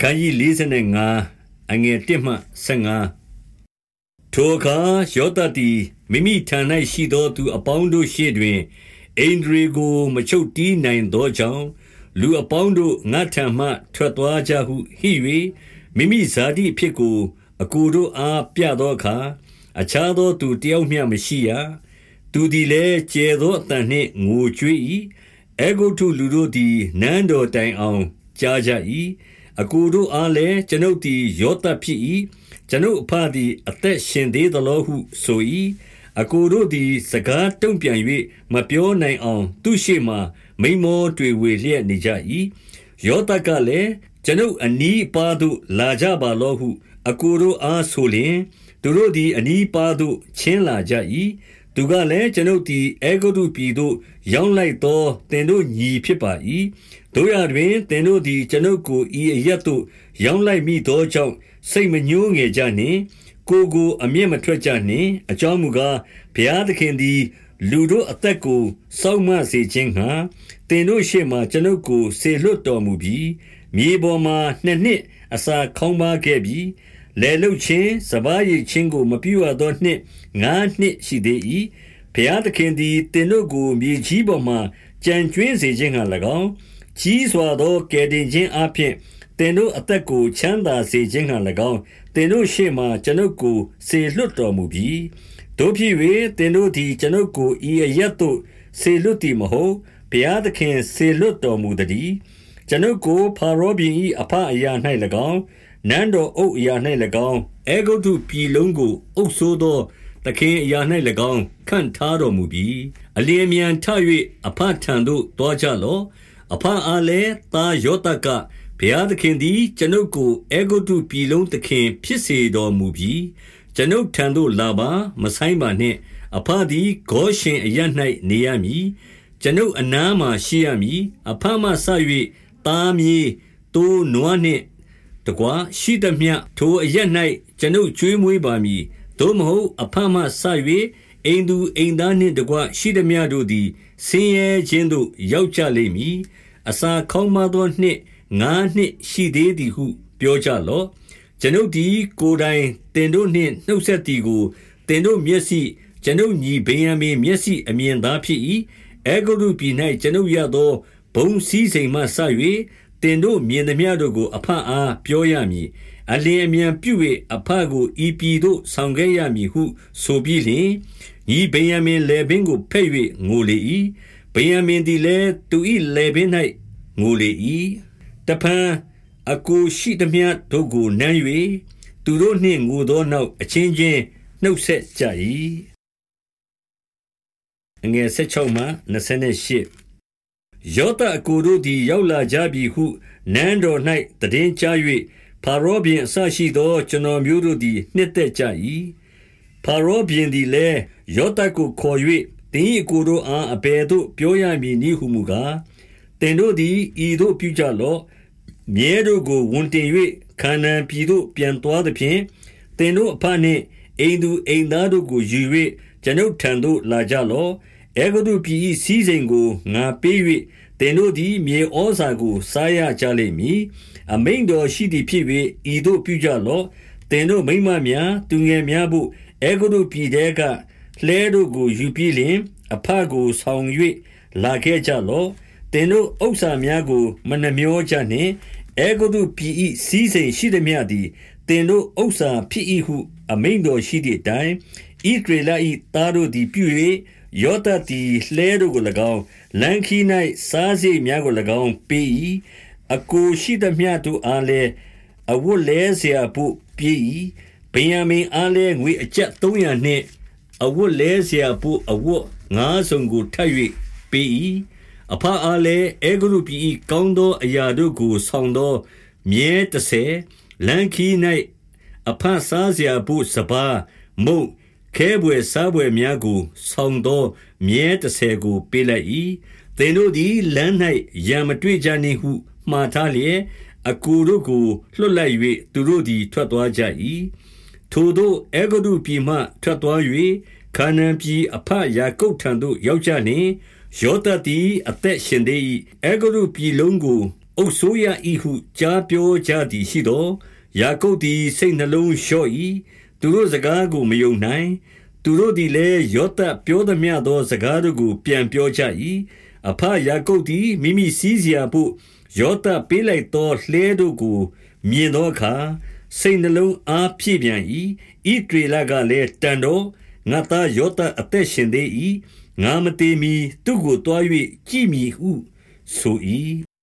ခန်းကြီး45အငယ်1မှ15ထိုအခါယောသတိမိမိထံ၌ရှိသောသူအပေါင်းတို့ရှေ့တွင်အိန္ဒြေကိုမချုပ်တီးနိုင်သောကြောင့်လူအပေါင်းတို့ငါထံမှထွက်သွားကြဟုဟိ၍မိမိဇာတိဖြစ်ကို အကူတို့အားပြသောအခါအခြားသောသူတယောက်မျှမရှိရသူသည်လည်းကျဲသောအတန်နှင့်ငိုကြွေး၏အေဂုတုလူတို့သည်နန်းတော်တိုင်အောင်ကြားကြ၏ အကူတို့အားလည်းကျွန်ုပ်သည်ယောသဖြစ်၏ကျွန်ုပ်အဖသည်အသက်ရှင်သေးသလောဟုဆို၏အကူတို့သည် စကားတုံ့ပြန်၍မပြောနိုင်အောင် သူရှိမှမိမောတွေဝေလျက်နေကြ၏ယောသကလည်းကျွန်ုပ်အနီးပါသို့လာကြပါလောဟုအကူတို့အားဆိုလျင်သူတို့သည်အနီးပါသို့ချင်းလာကြ၏သူကလည်းကျွန်ုပ်သည်အေဂုတုပြည်သို့ ရောက်လိုက်သောတင်တို့ညီဖြစ်ပါ၏ တို့ရတွင်တင်တို့သည် ကျွန်ုပ်ကိုဤအရက်သို့ ရောက်လိုက်မိသောကြောင့် စိတ်မညှိုးငယ်ကြနှင့် ကိုကို အမျက်မထွက်ကြနှင့် အကြောင်းမူကား ဘုရားသခင်သည် လူတို့အသက်ကို စောင့်မစေခြင်းငှာတင်တို့ရှေ့မှကျွန်ုပ်ကိုဆေလွတ်တော်မူပြီးမြေပေါ်မှနှစ်နှစ်အစာခေါင်းပါခဲ့ပြီးလဲလုတ်ခြင်း စပားရိတ်ခြင်းကို မပြုရသောနှစ်ငါးနှစ်ရှိသေး၏ဘုရားသခင်သည်တင်တို့ကို မြေကြီးပေါ်မှကြံကျွင်းစေခြင်းဟံ၎င်း ကြီးစွာသောကယ်တင်ခြင်းအပြင်တင်တို့အသက်ကိုချမ်းသာစေခြင်းဟံ၎င်းတင်တို့ရှေ့မှကျွန်ုပ်ကိုစေလွတ်တော်မူပြီးတို့ဖြစ်၍တင်တို့သည်ကျွန်ုပ်ကိုဤအရက်သို့စေလွတ်သည်မဟုတ်ဘုရားသခင်စေလွတ်တော်မူသည်ကျွန်ုပ်ကိုဖာရောဘင်၏အဖအရာ၌၎င်းနန်းတော်အုပ်အရာ၌၎င်းအေဂုတ်ထုပြည်လုံးကိုအုပ်ဆိုးသောသခင်အရာ၌၎င်းခန့်ထားတော်မူပြီးအလင်းမြန်ထ၍အဖထံသို့တောကြလော့ အဖအားလည်းသာယောတကဘုရားသခင်သည် ကျွန်ုပ်ကိုအေဂုတ်ထုပြည်လုံးသခင် ဖြစ်စေတော်မူပြီးကျွန်ုပ်ထံသို့လာပါမဆိုင်ပါနှင့် အဖသည်ဂေါရှင်အရ၌နေရမည်ကျွန်ုပ်အနားမှရှိရမည်အဖမှဆ၍သားမြေတိုးနွားနှင့်တကွာရှိသမျှထိုအရက်၌ကျွန်ုပ်ကျွေးမွေးပါမည်သို့မဟုတ်အဖမှဆ၍အိမ်သူအိမ်သားနှင့်တကွရှိသမျှတို့သည်ဆင်းရဲခြင်းသို့ရောက်ကြလိမ့်မည် အစာခေါင်းမသောနှစ်ငါးနှစ်ရှိသေးသည်ဟု ပြောကြလော့ကျွန်ုပ်သည်ကိုယ်တိုင်တင်တို့နှင့်နှုတ်ဆက်သည်ကိုတင်တို့မျက်စိကျွန်ုပ်ညီဗိယံမင်းမျက်စိအမြင်သားဖြစ်၏အေဂုရုပြည်၌ကျွန်ုပ်ရသောဘုံစည်းစိမ်မှဆ၍တင်တို့မြင်သမျှတို့ကို အဖအားပြောရမည်အလင်းအမြန်ပြု၍အဖကိုဤပြည်သို့ဆောင်ခဲ့ရမည်ဟု ဆိုပြီးလျှင်ဤဗိယံမင်လေဘင်းကိုဖဲ့၍ငိုလေ၏ ဗိယံမင်သည်လည်းသူ၏လေဘင်း၌ငိုလေ၏တဖန်အကိုရှိသမျှတို့ကိုနမ်း၍သူတို့နှင့်ငိုသောနောက်အချင်းချင်းနှုတ်ဆက်ကြ၏အငယ်16မှ28ယောသအကိုတို့သည်ရောက်လာကြပြီဟုနန်းတော်၌တည်င်းချ၍ဖာရောဘင်အဆရှိသော ကျွန်တော်မျိုးတို့သည် နှစ်သက်ကြ၏ဖာရောဘင်သည်လည်းယောသကိုခေါ်၍ တင်း၏အကိုတို့အားအဘယ်သို့ ပြောရမည်နည်းဟုမူကားတင်တို့သည် ဤသို့ပြုကြလော့ မြဲတို့ကို ဝန်တင်၍ခါနန်ပြည်သို့ ပြန်သွားသဖြင့်တင်တို့အဖနှင့် အိမ်သူအိမ်သားတို့ကိုယူ၍ကျွန်ုပ်ထံသို့ လာကြလော့ အဲဂုတုပြည်၏စည်းစိမ်ကို ငါပေး၍သင်တို့သည် မြေဩဇာကို စားရကြလိမ့်မည် အမိန်တော်ရှိသည်ဖြစ်၍ဤသို့ပြုကြလော့ သင်တို့မိမများ သူငယ်များဖို့ အဲဂုတုပြည်တဲက လှဲတို့ကိုယူပြီးလျင်အဖကိုဆောင်၍လာခဲ့ကြလော့သင်တို့ဥစ္စာများကို မနှမျောကြနှင့်အဲဂုတုပြည်၏စည်းစိမ်ရှိသည်မြသည်သင်တို့ဥစ္စာဖြစ်၏ဟု အမိန်တော်ရှိသည့်အတိုင်းဣဒရေလ၏သားတို့သည်ပြု၍ယောသသည်လှဲတို့ကို၎င်းလန်ခီ၌စားစိတ်များကို၎င်းပေး၏အကိုရှိသမျှတို့အားလည်းအဝတ်လဲเสียဖို့ပြေး၏ဗင်ယမင်အားလည်းငွေအကျပ်300နှင့် အဝတ်လဲเสียဖို့အဝတ်ငါးစုံကိုထပ်၍ပေး၏အဖအားလည်းအေဂရုပြည်ကောင်းသောအရာတို့ကိုဆောင်သောမြဲ30လန်ခီ၌အဖစားเสียဖို့စပါမုတ်ခဲဘွယ်စားဘွယ်များကိုဆောင်သောမြဲတဆယ်ကိုပေးလိုက်၏သင်တို့သည်လမ်း၌ရံမတွေ့ကြနှင့်ဟုမှားထားလျက်အကူတို့ကိုလွတ်လိုက်၍သူတို့သည်ထွက်သွားကြ၏ ထိုတို့အေဂဒုပြည်မှထွက်သွား၍ခါနန်ပြည်အဖယာကုပ်ထံသို့ရောက်ကြနှင့်ယောသတိအသက်ရှင်သေး၏အေဂဒုပြည်လုံးကိုအုပ်စိုးရ၏ဟုကြားပြောကြသည်ရှိသော်၊ယာကုပ်သည်စိတ်နှလုံးလျော့၏။သူတို့စကားကိုမယုံနိုင်။သူတို့သည်လည်းယောသပ်ပြောသမျှသောစကားတို့ကို ပြန်ပြောကြ၏။အဘယာကုပ်သည်မိမိစီးစရာဘို့ယောသပ်ပေးလိုက်သောလှည်းတို့ကို မြင်သောအခါ၊ စိတ်နှလုံးအားဖြည့်ပြန်၏။ဣသရေလကလည်း၊တန်တော့။ငါ့သားယောသပ်အသက်ရှင်သေး၏။ငါမသေမှီသူ့ကိုသွား၍ကြည့်မည်ဟုဆို၏။